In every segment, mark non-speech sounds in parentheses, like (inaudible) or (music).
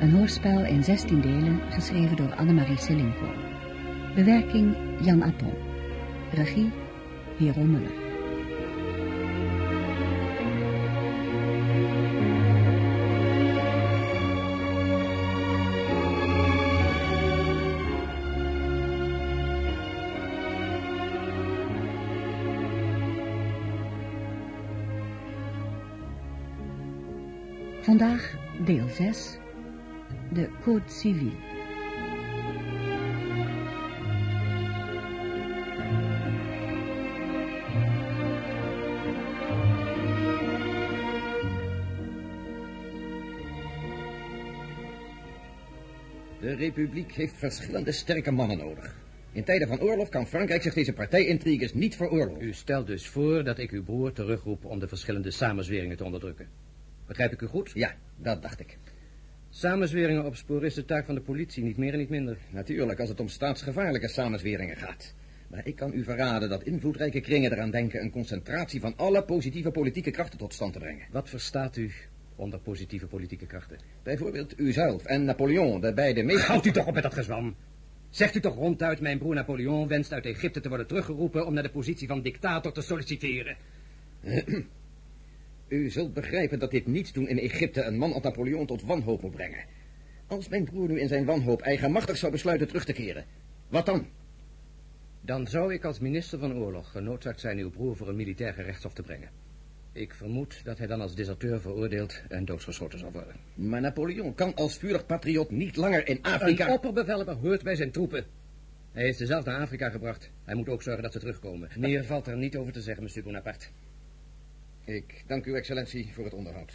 Een hoorspel in 16 delen, geschreven door Annemarie Selinko. Bewerking Jan Appel. Regie Hero. 6, de Code Civil. De Republiek heeft verschillende sterke mannen nodig. In tijden van oorlog kan Frankrijk zich deze partijintriges niet veroorloven. U stelt dus voor dat ik uw broer terugroep om de verschillende samenzweringen te onderdrukken. Begrijp ik u goed? Ja, dat dacht ik. Samenzweringen opsporen is de taak van de politie, niet meer en niet minder. Natuurlijk, als het om staatsgevaarlijke samenzweringen gaat. Maar ik kan u verraden dat invloedrijke kringen eraan denken... een concentratie van alle positieve politieke krachten tot stand te brengen. Wat verstaat u onder positieve politieke krachten? Bijvoorbeeld uzelf en Napoleon, de beide meest... Houdt u toch op met dat gezwam. Zegt u toch ronduit, mijn broer Napoleon wenst uit Egypte te worden teruggeroepen... om naar de positie van dictator te solliciteren. (clears throat) U zult begrijpen dat dit niets doen in Egypte een man als Napoleon tot wanhoop moet brengen. Als mijn broer nu in zijn wanhoop eigenmachtig zou besluiten terug te keren, wat dan? Dan zou ik als minister van Oorlog genoodzaakt zijn uw broer voor een militair gerechtshof te brengen. Ik vermoed dat hij dan als deserteur veroordeeld en doodgeschoten zal worden. Maar Napoleon kan als vurig patriot niet langer in Afrika... Een opperbevelhebber hoort bij zijn troepen. Hij ze zelf naar Afrika gebracht. Hij moet ook zorgen dat ze terugkomen. Meer valt er niet over te zeggen, monsieur Bonaparte. Ik dank uw excellentie voor het onderhoud.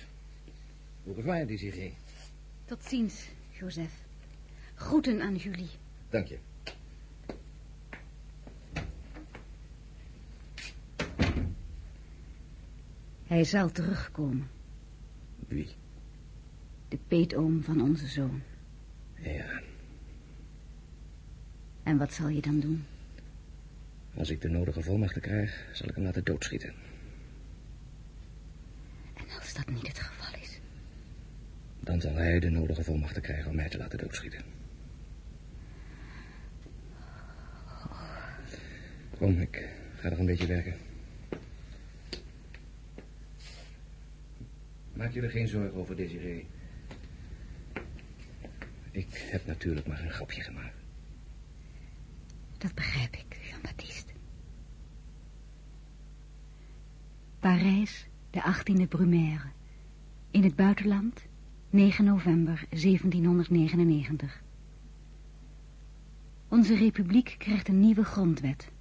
Au revoir, Désiré. Tot ziens, Joseph. Groeten aan Julie. Dank je. Hij zal terugkomen. Wie? De peetoom van onze zoon. Ja. En wat zal je dan doen? Als ik de nodige volmachten krijg, zal ik hem laten doodschieten. Als dat niet het geval is? Dan zal hij de nodige volmachten krijgen om mij te laten doodschieten. Kom, ik ga nog een beetje werken. Maak je er geen zorgen over, Desiree. Ik heb natuurlijk maar een grapje gemaakt. Dat begrijp ik, Jean-Baptiste. Parijs, de 18e Brumaire. In het buitenland, 9 november 1799. Onze republiek krijgt een nieuwe grondwet.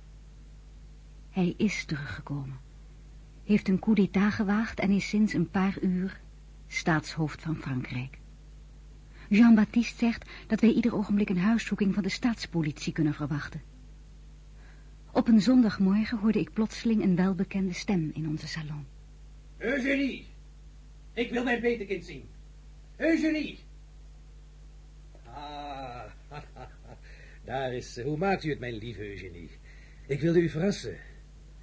Hij is teruggekomen. Heeft een coup d'état gewaagd en is sinds een paar uur staatshoofd van Frankrijk. Jean-Baptiste zegt dat wij ieder ogenblik een huiszoeking van de staatspolitie kunnen verwachten. Op een zondagmorgen hoorde ik plotseling een welbekende stem in onze salon. Eugenie, ik wil mijn petekind zien. Eugenie. Ah, (laughs) daar is ze. Hoe maakt u het, mijn lieve Eugenie? Ik wilde u verrassen.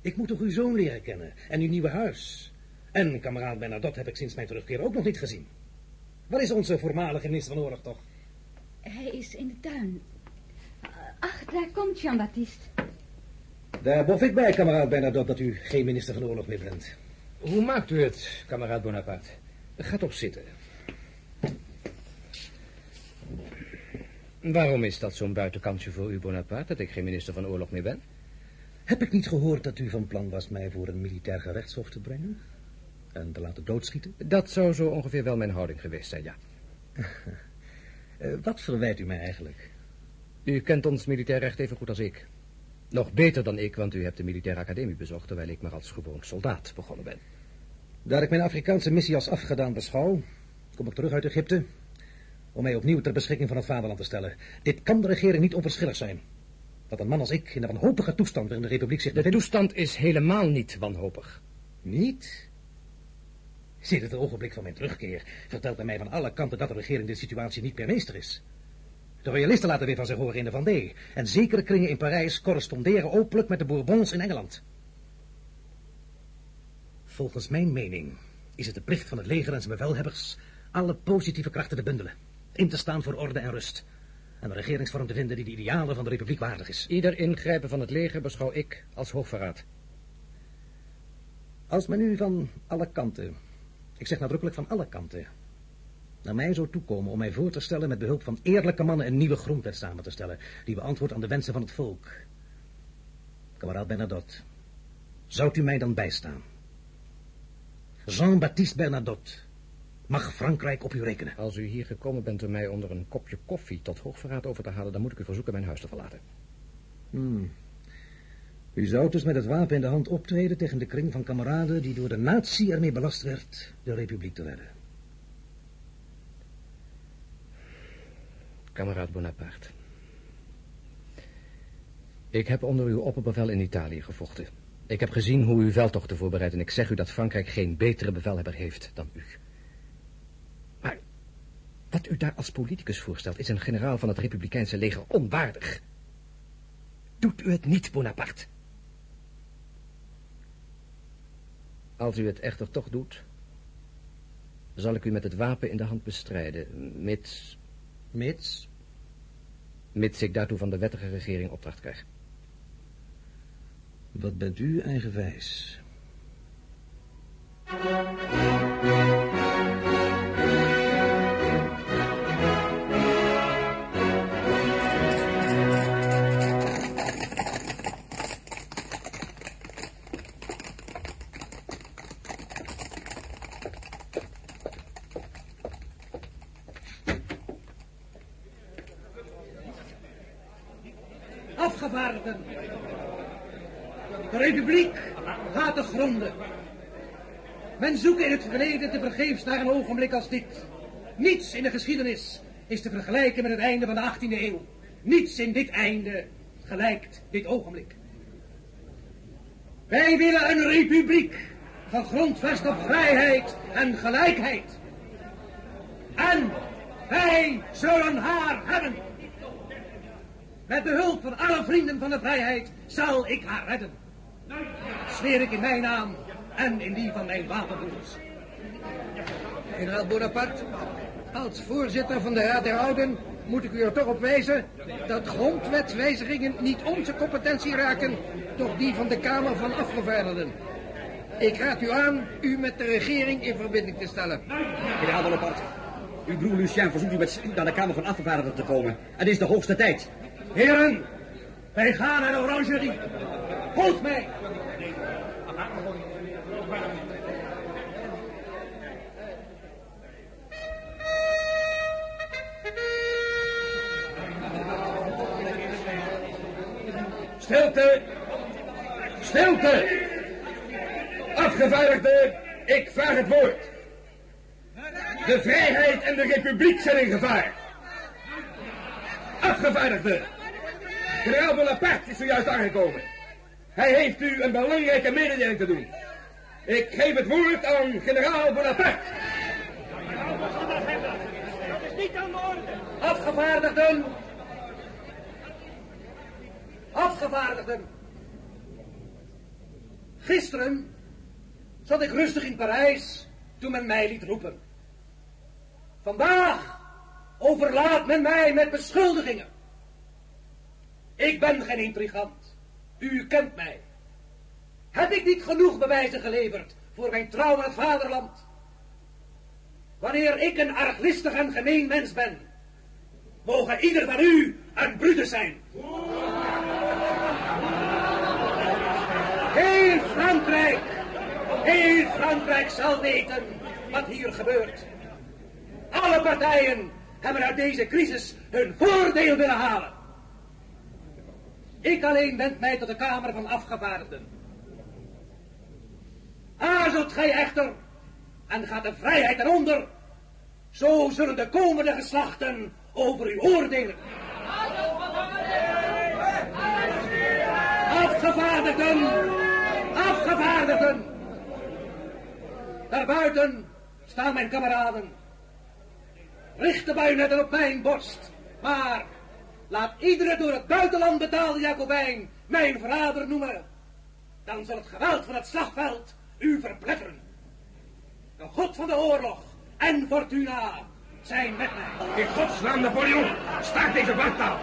Ik moet toch uw zoon leren kennen en uw nieuwe huis. En kameraad Bernadette heb ik sinds mijn terugkeer ook nog niet gezien. Waar is onze voormalige minister van Oorlog toch? Hij is in de tuin. Ach, daar komt Jean-Baptiste. Daar bof ik bij, kameraad Bernadette, dat u geen minister van Oorlog meer bent. Hoe maakt u het, kameraad Bonaparte? Gaat op zitten. Waarom is dat zo'n buitenkantje voor u, Bonaparte, dat ik geen minister van Oorlog meer ben? Heb ik niet gehoord dat u van plan was mij voor een militair gerechtshof te brengen? En te laten doodschieten? Dat zou zo ongeveer wel mijn houding geweest zijn, ja. Uh, (laughs) wat verwijt u mij eigenlijk? U kent ons militair recht even goed als ik. Nog beter dan ik, want u hebt de militaire academie bezocht... terwijl ik maar als gewoon soldaat begonnen ben. Daar ik mijn Afrikaanse missie als afgedaan beschouw... kom ik terug uit Egypte... om mij opnieuw ter beschikking van het vaderland te stellen. Dit kan de regering niet onverschillig zijn. Dat een man als ik in een wanhopige toestand waarin de republiek zich De toestand is helemaal niet wanhopig. Niet? Sinds het ogenblik van mijn terugkeer vertelt men mij van alle kanten dat de regering de situatie niet meer meester is. De royalisten laten weer van zich horen in de Vendée. En zekere kringen in Parijs corresponderen openlijk met de Bourbons in Engeland. Volgens mijn mening is het de plicht van het leger en zijn bevelhebbers alle positieve krachten te bundelen. In te staan voor orde en rust. En een regeringsvorm te vinden die de idealen van de republiek waardig is. Ieder ingrijpen van het leger beschouw ik als hoogverraad. Als men nu van alle kanten, ik zeg nadrukkelijk van alle kanten, naar mij zou toekomen om mij voor te stellen met behulp van eerlijke mannen een nieuwe grondwet samen te stellen, die beantwoordt aan de wensen van het volk. Kameraad Bernadotte, zou u mij dan bijstaan? Jean-Baptiste Bernadotte, mag Frankrijk op u rekenen? Als u hier gekomen bent om mij onder een kopje koffie tot hoogverraad over te halen, dan moet ik u verzoeken mijn huis te verlaten. Hmm. U zou dus met het wapen in de hand optreden tegen de kring van kameraden die door de natie ermee belast werd de republiek te redden. Kameraad Bonaparte. Ik heb onder uw opperbevel in Italië gevochten. Ik heb gezien hoe u veldtochten voorbereidt en ik zeg u dat Frankrijk geen betere bevelhebber heeft dan u. Maar wat u daar als politicus voorstelt is een generaal van het republikeinse leger onwaardig. Doet u het niet, Bonaparte? Als u het echter toch doet, zal ik u met het wapen in de hand bestrijden, mits... Mits? Mits ik daartoe van de wettige regering opdracht krijg. Wat bent u eigenwijs? Afgevaardigden. Republiek gaat te gronden. Men zoekt in het verleden te vergeefs naar een ogenblik als dit. Niets in de geschiedenis is te vergelijken met het einde van de 18e eeuw. Niets in dit einde gelijkt dit ogenblik. Wij willen een republiek, gegrondvest op vrijheid en gelijkheid. En wij zullen haar hebben. Met behulp van alle vrienden van de vrijheid zal ik haar redden. Zweer ik in mijn naam en in die van mijn wapenbroeders. Generaal Bonaparte, als voorzitter van de Raad der Ouden moet ik u er toch op wijzen dat grondwetswijzigingen niet onze competentie raken, doch die van de Kamer van Afgevaardigden. Ik raad u aan u met de regering in verbinding te stellen. Generaal Bonaparte, uw broer Lucien verzoekt u met spoed naar de Kamer van Afgevaardigden te komen. Het is de hoogste tijd. Heren, wij gaan naar de orangerie. Houd mij. Stilte! Stilte! Afgevaardigde, ik vraag het woord. De vrijheid en de republiek zijn in gevaar. Afgevaardigde, generaal Bonaparte is zojuist aangekomen. Hij heeft u een belangrijke mededeling te doen. Ik geef het woord aan generaal Bonaparte. Afgevaardigden. Afgevaardigden. Gisteren zat ik rustig in Parijs toen men mij liet roepen. Vandaag overlaat men mij met beschuldigingen. Ik ben geen intrigant. U kent mij. Heb ik niet genoeg bewijzen geleverd voor mijn trouw aan het vaderland? Wanneer ik een arglistig en gemeen mens ben, mogen ieder van u een Brutus zijn. Heel Frankrijk, heel Frankrijk zal weten wat hier gebeurt. Alle partijen hebben uit deze crisis hun voordeel willen halen. Ik alleen wend mij tot de Kamer van Afgevaardigden. Aarzelt gij echter en gaat de vrijheid eronder, zo zullen de komende geslachten over u oordelen. Afgevaardigden, afgevaardigden. Daarbuiten staan mijn kameraden. Richt de bajonetten op mijn borst, maar laat iedere door het buitenland betaalde Jacobijn mijn verrader noemen. Dan zal het geweld van het slagveld u verpletteren. De God van de oorlog en Fortuna zijn met mij. In godsnaam, Napoleon, staak deze wartaal.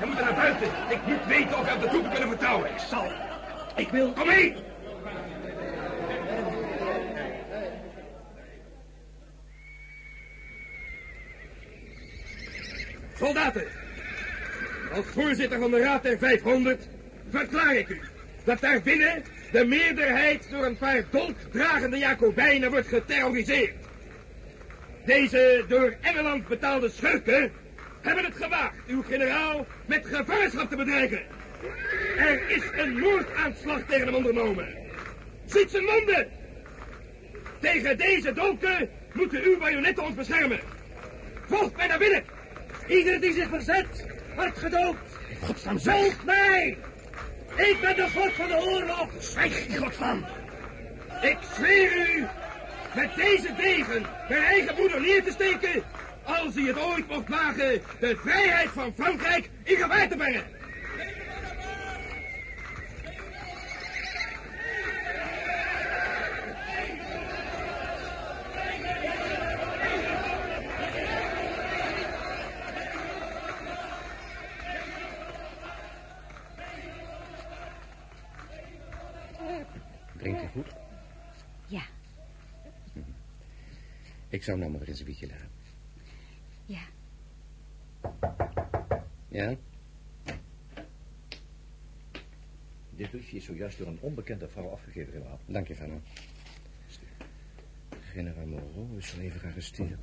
We moeten naar buiten. Ik moet weten of we op de troepen kunnen vertrouwen. Ik zal. Ik wil... Kom mee! Soldaten, als voorzitter van de Raad der 500 verklaar ik u dat daar binnen de meerderheid door een paar dolkdragende Jacobijnen wordt geterroriseerd. Deze door Engeland betaalde schurken hebben het gewaagd uw generaal met gevangenschap te bedreigen. Er is een moordaanslag tegen hem ondernomen. Ziet zijn monden! Tegen deze dolken moeten uw bajonetten ons beschermen. Volgt mij naar binnen! Ieder die zich verzet, wordt gedood. Godsnaam, Volg mij! Ik ben de god van de oorlog. Zwijg, godsnaam! Ik zweer u met deze degen mijn eigen moeder neer te steken... als hij het ooit mocht wagen de vrijheid van Frankrijk in gevaar te brengen. Ik zou nou maar eens een wietje leggen. ja. Ja? Dit briefje is zojuist door een onbekende vrouw afgegeven, generaal. Dank je, Fernand. Generaal Moreau is al even gearresteerd.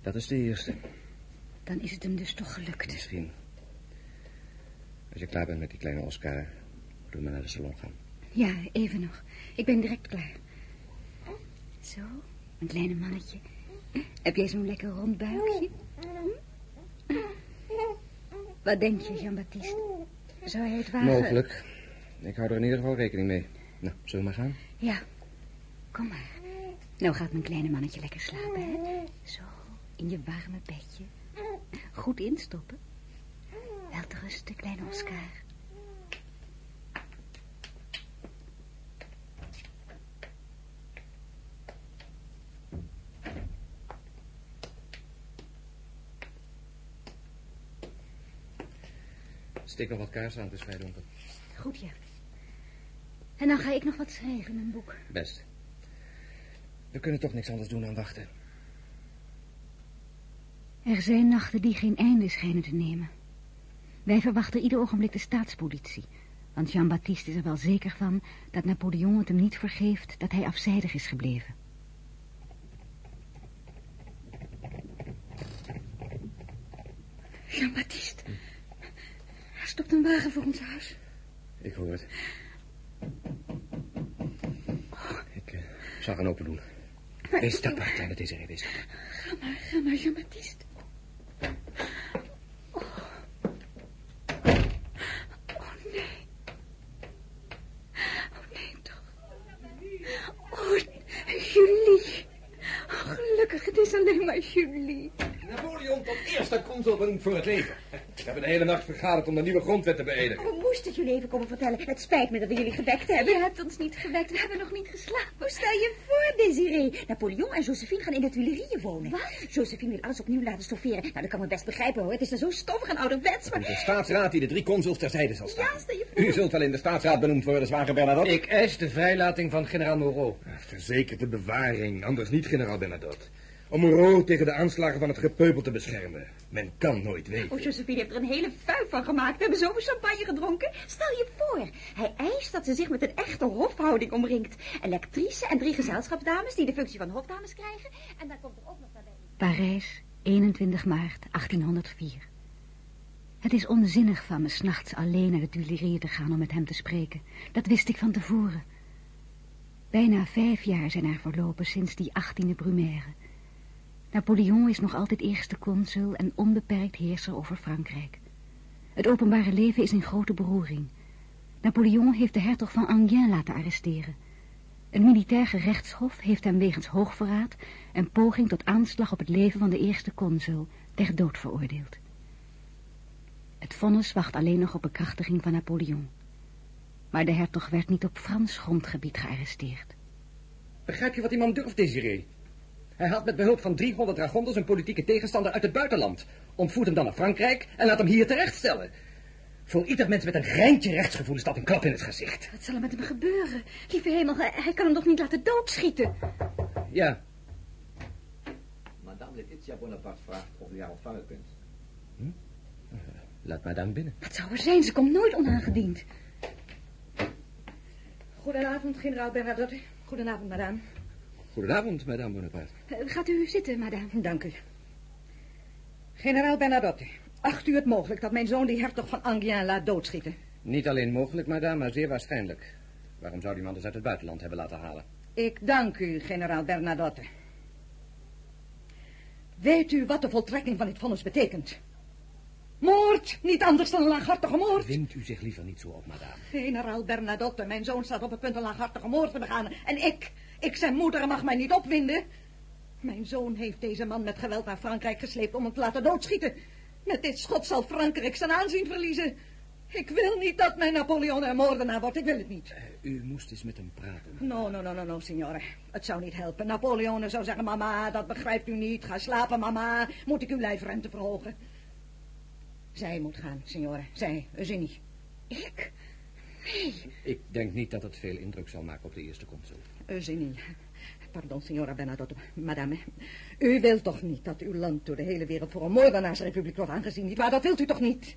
Dat is de eerste. Dan is het hem dus toch gelukt. Misschien. Als je klaar bent met die kleine Oscar, moeten we naar de salon gaan. Ja, even nog. Ik ben direct klaar. Zo, een kleine mannetje. Heb jij zo'n lekker rond buikje? Wat denk je, Jean-Baptiste? Zou hij het wagen? Mogelijk. Ik hou er in ieder geval rekening mee. Nou, zullen we maar gaan? Ja, kom maar. Nou gaat mijn kleine mannetje lekker slapen, hè? Zo, in je warme bedje. Goed instoppen. Wel te rusten, kleine Oscar. Steek nog wat kaarsen aan, het is vrij donker. Goed, ja. En dan ga ik nog wat schrijven in mijn boek. Best. We kunnen toch niks anders doen dan wachten. Er zijn nachten die geen einde schijnen te nemen. Wij verwachten ieder ogenblik de staatspolitie. Want Jean-Baptiste is er wel zeker van dat Napoleon het hem niet vergeeft dat hij afzijdig is gebleven. Jean-Baptiste, stopt een wagen voor ons huis. Ik hoor het. Ik zal gaan open doen. Wees dapper, kleine Desiree, wees dapper. Ga maar, ga maar, Jean-Baptiste. Oh. Oh, nee. Oh, nee, toch. Oh, Julie. Oh, gelukkig, het is alleen maar Julie. Napoleon tot eerste consul benoemd voor het leven. We hebben de hele nacht vergaderd om de nieuwe grondwet te beëdigen. We moesten jullie even komen vertellen. Het spijt me dat we jullie gewekt hebben. Je hebt ons niet gewekt, we hebben nog niet geslapen. Stel je voor, Desiree. Napoleon en Josephine gaan in de Tuileries wonen. Wat? Josephine wil alles opnieuw laten stofferen. Nou, dat kan me best begrijpen hoor. Het is er zo stoffig en ouderwets, maar... De staatsraad die de drie consuls terzijde zal staan. Ja, stel je voor. U zult wel in de staatsraad benoemd worden, zwager Bernadotte. Ik eis de vrijlating van generaal Moreau. Verzekerde bewaring, anders niet, generaal Bernadotte. Om Moreau tegen de aanslagen van het gepeupel te beschermen. Men kan nooit weten. Oh, Josephine heeft er een hele fuif van gemaakt. We hebben zoveel champagne gedronken. Stel je voor, hij eist dat ze zich met een echte hofhouding omringt. Een lectrice en drie gezelschapsdames die de functie van hofdames krijgen. En dan komt er ook nog daarbij... Parijs, 21 maart 1804. Het is onzinnig van me s'nachts alleen naar de Tuileries te gaan om met hem te spreken. Dat wist ik van tevoren. Bijna vijf jaar zijn er verlopen sinds die 18e Brumaire. Napoleon is nog altijd eerste consul en onbeperkt heerser over Frankrijk. Het openbare leven is in grote beroering. Napoleon heeft de hertog van Enghien laten arresteren. Een militair gerechtshof heeft hem wegens hoogverraad en poging tot aanslag op het leven van de eerste consul ter dood veroordeeld. Het vonnis wacht alleen nog op bekrachtiging van Napoleon. Maar de hertog werd niet op Frans grondgebied gearresteerd. Begrijp je wat die man durft, Desiree? Hij haalt met behulp van 300 dragonders een politieke tegenstander uit het buitenland. Ontvoert hem dan naar Frankrijk en laat hem hier terechtstellen. Voor ieder mens met een greintje rechtsgevoel is dat een klap in het gezicht. Wat zal er met hem gebeuren? Lieve hemel, hij, hij kan hem toch niet laten doodschieten? Ja, Madame Letitia Bonaparte vraagt of u haar ontvangen kunt. laat madame binnen. Wat zou er zijn? Ze komt nooit onaangediend. Goedenavond, generaal Bernadotte. Goedenavond, madame. Goedenavond, madame Bonaparte. Eh, gaat u zitten, madame. Dank u. Generaal Bernadotte, acht u het mogelijk dat mijn zoon die hertog van Anguien laat doodschieten? Niet alleen mogelijk, madame, maar zeer waarschijnlijk. Waarom zou die man dus uit het buitenland hebben laten halen? Ik dank u, generaal Bernadotte. Weet u wat de voltrekking van dit vonnis betekent? Moord, niet anders dan een laaghartige moord. Wind u zich liever niet zo op, madame. Generaal Bernadotte, mijn zoon staat op het punt een laaghartige moord te begaan. En ik, ik zijn moeder, mag mij niet opwinden. Mijn zoon heeft deze man met geweld naar Frankrijk gesleept om hem te laten doodschieten. Met dit schot zal Frankrijk zijn aanzien verliezen. Ik wil niet dat mijn Napoleon een moordenaar wordt. Ik wil het niet. Eh, u moest eens met hem praten. No, no, no, no, no, signore. Het zou niet helpen. Napoleon zou zeggen, mama, dat begrijpt u niet. Ga slapen, mama. Moet ik uw lijfrente verhogen? Zij moet gaan, signore. Zij, Eugenie. Ik? Ik denk niet dat het veel indruk zal maken op de eerste consul. Eugenie. Pardon, signora Bernadotte, madame. U wilt toch niet dat uw land door de hele wereld voor een moordenaarsrepubliek wordt aangezien, nietwaar? Dat wilt u toch niet?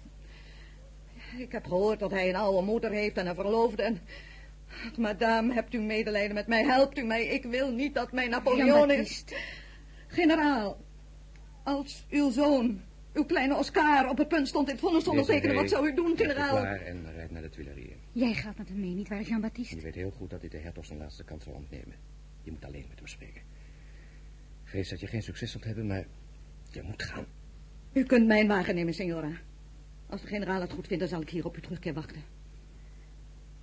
Ik heb gehoord dat hij een oude moeder heeft en een verloofde en... Madame, hebt u medelijden met mij? Helpt u mij? Ik wil niet dat mijn Napoleon is... Generaal, als uw zoon, uw kleine Oscar, op het punt stond dit vonnis te ondertekenen, wat zou u doen, generaal? Klaar en rijd naar de Tuileries. Jij gaat met hem mee, niet waar, Jean-Baptiste? Je weet heel goed dat dit de hertog zijn laatste kans zal ontnemen. Je moet alleen met hem spreken. Ik vrees dat je geen succes zult hebben, maar je moet gaan. U kunt mijn wagen nemen, signora. Als de generaal het goed vindt, dan zal ik hier op uw terugkeer wachten.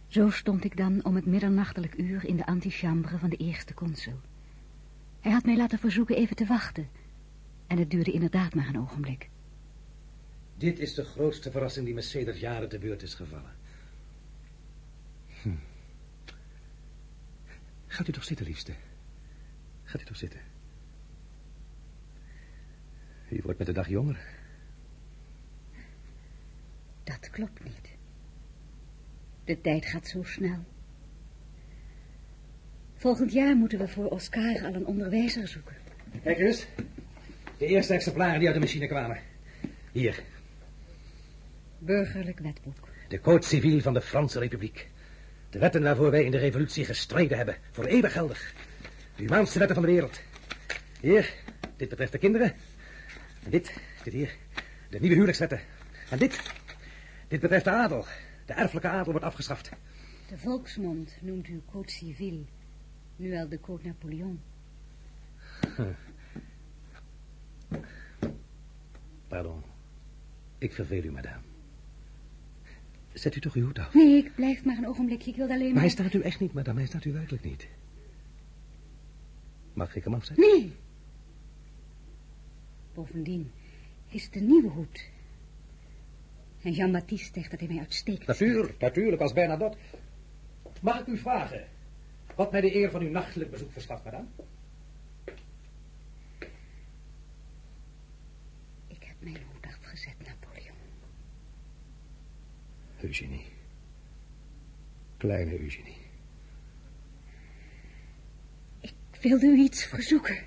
Zo stond ik dan om het middernachtelijk uur in de antichambre van de eerste consul. Hij had mij laten verzoeken even te wachten. En het duurde inderdaad maar een ogenblik. Dit is de grootste verrassing die me sedert jaren te beurt is gevallen. Gaat u toch zitten, liefste. Gaat u toch zitten. U wordt met de dag jonger. Dat klopt niet. De tijd gaat zo snel. Volgend jaar moeten we voor Oscar al een onderwijzer zoeken. Kijk eens. De eerste exemplaren die uit de machine kwamen. Hier, Burgerlijk wetboek. de Code Civil van de Franse Republiek. De wetten waarvoor wij in de revolutie gestreden hebben. Voor eeuwig geldig. De humaanste wetten van de wereld. Hier, dit betreft de kinderen. En dit, dit hier, de nieuwe huwelijkswetten. En dit, dit betreft de adel. De erfelijke adel wordt afgeschaft. De volksmond noemt u Code Civil. Nu al de Code Napoleon. Pardon. Ik verveel u, madame. Zet u toch uw hoed af. Nee, ik blijf maar een ogenblikje. Ik wilde alleen Maar maar... hij staat u echt niet, madame. Hij staat u werkelijk niet. Mag ik hem afzetten? Nee. Bovendien is het een nieuwe hoed. En Jean-Baptiste zegt dat hij mij uitstekend Natuurlijk, natuurlijk, als Bernadotte. Mag ik u vragen wat mij de eer van uw nachtelijk bezoek verschaft, madame? Ik heb mijn hoed afgezet, Napoleon. Eugenie. Kleine Eugenie. Ik wilde u iets verzoeken.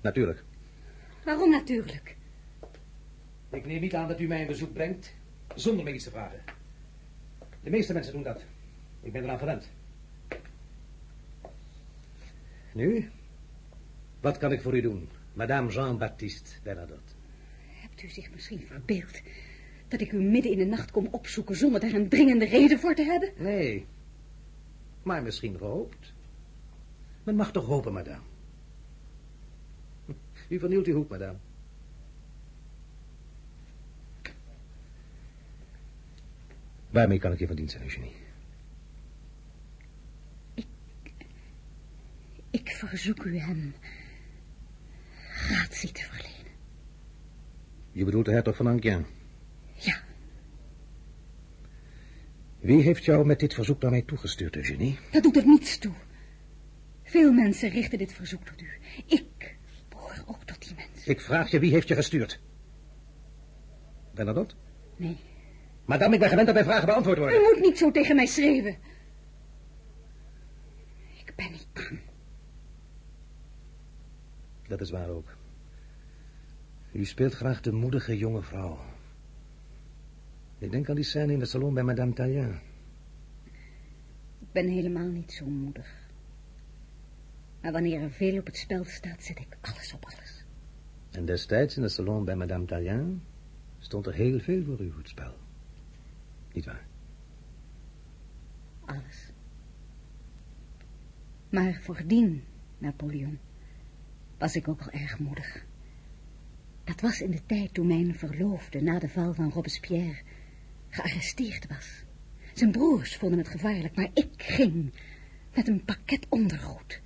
Natuurlijk. Waarom natuurlijk? Ik neem niet aan dat u mij een bezoek brengt zonder mij iets te vragen. De meeste mensen doen dat. Ik ben eraan gewend. Nu? Wat kan ik voor u doen, madame Jean-Baptiste Bernadotte? Hebt u zich misschien verbeeld dat ik u midden in de nacht kom opzoeken zonder daar een dringende reden voor te hebben? Nee, maar misschien gehoopt. Men mag toch hopen, madame. (laughs) U vernieuwt uw hoed, madame. Waarmee kan ik je van dienst zijn, Eugenie? Ik verzoek u hem gratie te verlenen. Je bedoelt de hertog van Anquin. Ja, Wie heeft jou met dit verzoek naar mij toegestuurd, Eugenie? dat doet er niets toe. Veel mensen richten dit verzoek tot u. Ik behoor ook tot die mensen. Ik vraag je, wie heeft je gestuurd? Bernadotte? Nee, Madame, ik ben gewend dat mijn vragen beantwoord u worden. moet niet zo tegen mij schreeuwen. Ik ben niet bang. Dat is waar ook. U speelt graag de moedige jonge vrouw. Ik denk aan die scène in de salon bij Madame Tallien. Ik ben helemaal niet zo moedig. Maar wanneer er veel op het spel staat, zet ik alles op alles. En destijds in de salon bij Madame Tallien stond er heel veel voor u het spel. Niet waar? Alles. Maar voordien, Napoleon, was ik ook al erg moedig. Dat was in de tijd toen mijn verloofde na de val van Robespierre gearresteerd was. Zijn broers vonden het gevaarlijk, maar ik ging met een pakket ondergoed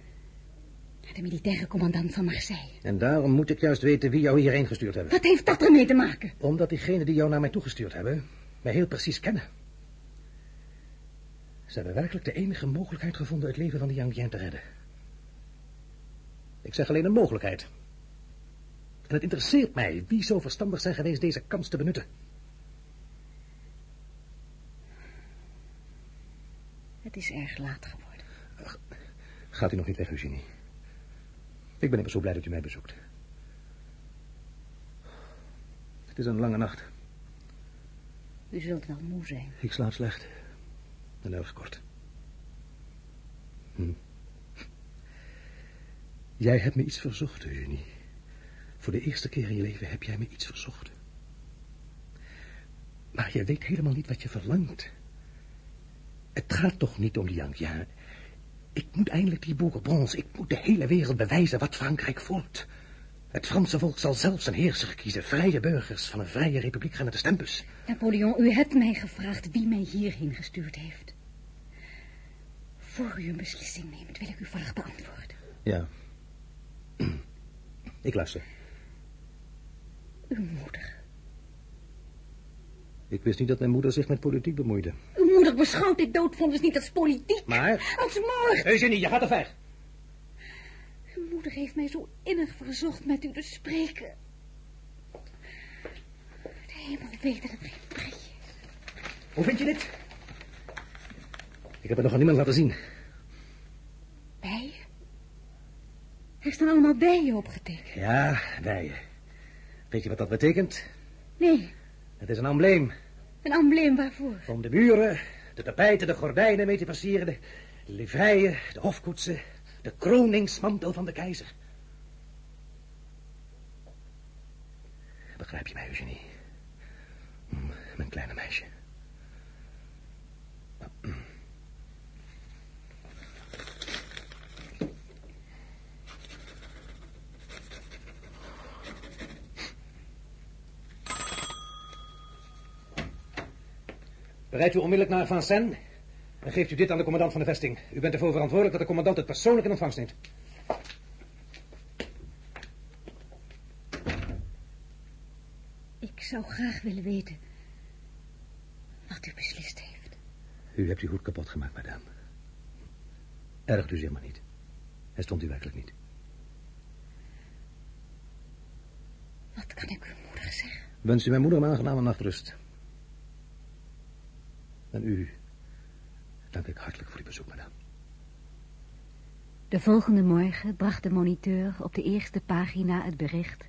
naar de militaire commandant van Marseille. En daarom moet ik juist weten wie jou hierheen gestuurd hebben. Wat heeft dat ermee te maken? Omdat diegenen die jou naar mij toegestuurd hebben, mij heel precies kennen. Ze hebben werkelijk de enige mogelijkheid gevonden het leven van die Yang Yan te redden. Ik zeg alleen een mogelijkheid. En het interesseert mij wie zo verstandig zijn geweest deze kans te benutten. Het is erg laat geworden. Gaat u nog niet weg, Eugenie? Ik ben immers zo blij dat u mij bezoekt. Het is een lange nacht. U zult wel moe zijn. Ik slaap slecht. En erg kort. Hm. Jij hebt me iets verzocht, Eugenie. Voor de eerste keer in je leven heb jij me iets verzocht. Maar je weet helemaal niet wat je verlangt. Het gaat toch niet om die ja. Ik moet eindelijk die Bourbons, ik moet de hele wereld bewijzen wat Frankrijk voelt. Het Franse volk zal zelfs een heerser kiezen. Vrije burgers van een vrije republiek gaan naar de stembus. Napoleon, u hebt mij gevraagd wie mij hierheen gestuurd heeft. Voor u een beslissing neemt, wil ik uw vraag beantwoorden. Ja. Ik luister. Uw moeder. Ik wist niet dat mijn moeder zich met politiek bemoeide. Uw moeder beschouwt dit doodvonnis niet als politiek. Maar... Als moord. Eugenie, je gaat er ver. Uw moeder heeft mij zo innig verzocht met u te spreken. De hemel weet dat het geen pretje is. Hoe vind je dit? Ik heb het nog aan niemand laten zien. Bijen? Er staan allemaal bijen opgetekend. Ja, bijen. Weet je wat dat betekent? Nee, Het is een embleem. Een embleem waarvoor? Om de muren, de tapijten, de gordijnen mee te versieren. De livreien, de hofkoetsen. De kroningsmantel van de keizer. Begrijp je mij, Eugenie? Hm, Mijn kleine meisje. Bereidt u onmiddellijk naar Vincennes en geeft u dit aan de commandant van de vesting. U bent ervoor verantwoordelijk dat de commandant het persoonlijk in ontvangst neemt. Ik zou graag willen weten wat u beslist heeft. U hebt uw hoed kapot gemaakt, madame. Ergt u zich maar niet. Hij stond u werkelijk niet. Wat kan ik uw moeder zeggen? Wens u mijn moeder een aangename nachtrust. U dank ik hartelijk voor uw bezoek, madame. De volgende morgen bracht de moniteur op de eerste pagina het bericht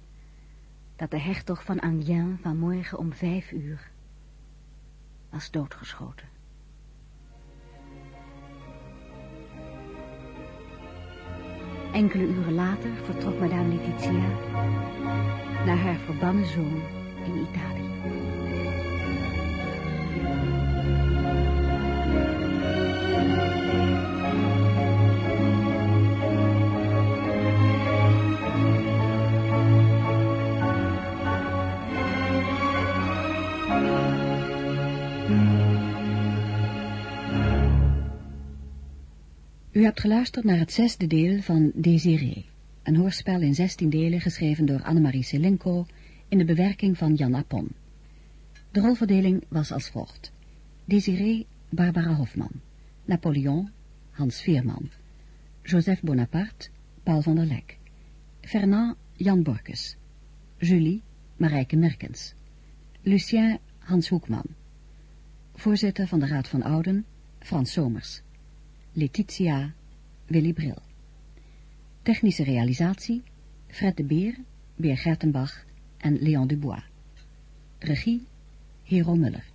dat de hertog van Enghien vanmorgen om vijf uur was doodgeschoten. Enkele uren later vertrok madame Letizia naar haar verbannen zoon in Italië. U hebt geluisterd naar het zesde deel van Désiré, een hoorspel in zestien delen geschreven door Annemarie Selenko in de bewerking van Jan Appon. De rolverdeling was als volgt. Désiré Barbara Hofman, Napoleon Hans Veerman, Joseph Bonaparte, Paul van der Lek. Fernand, Jan Borkes. Julie, Marijke Merkens. Lucien, Hans Hoekman. Voorzitter van de Raad van Ouden, Frans Somers. Letitia, Willy Bril. Technische realisatie, Fred de Beer, Beer Gertenbach en Leon Dubois. Regie, Hero Muller.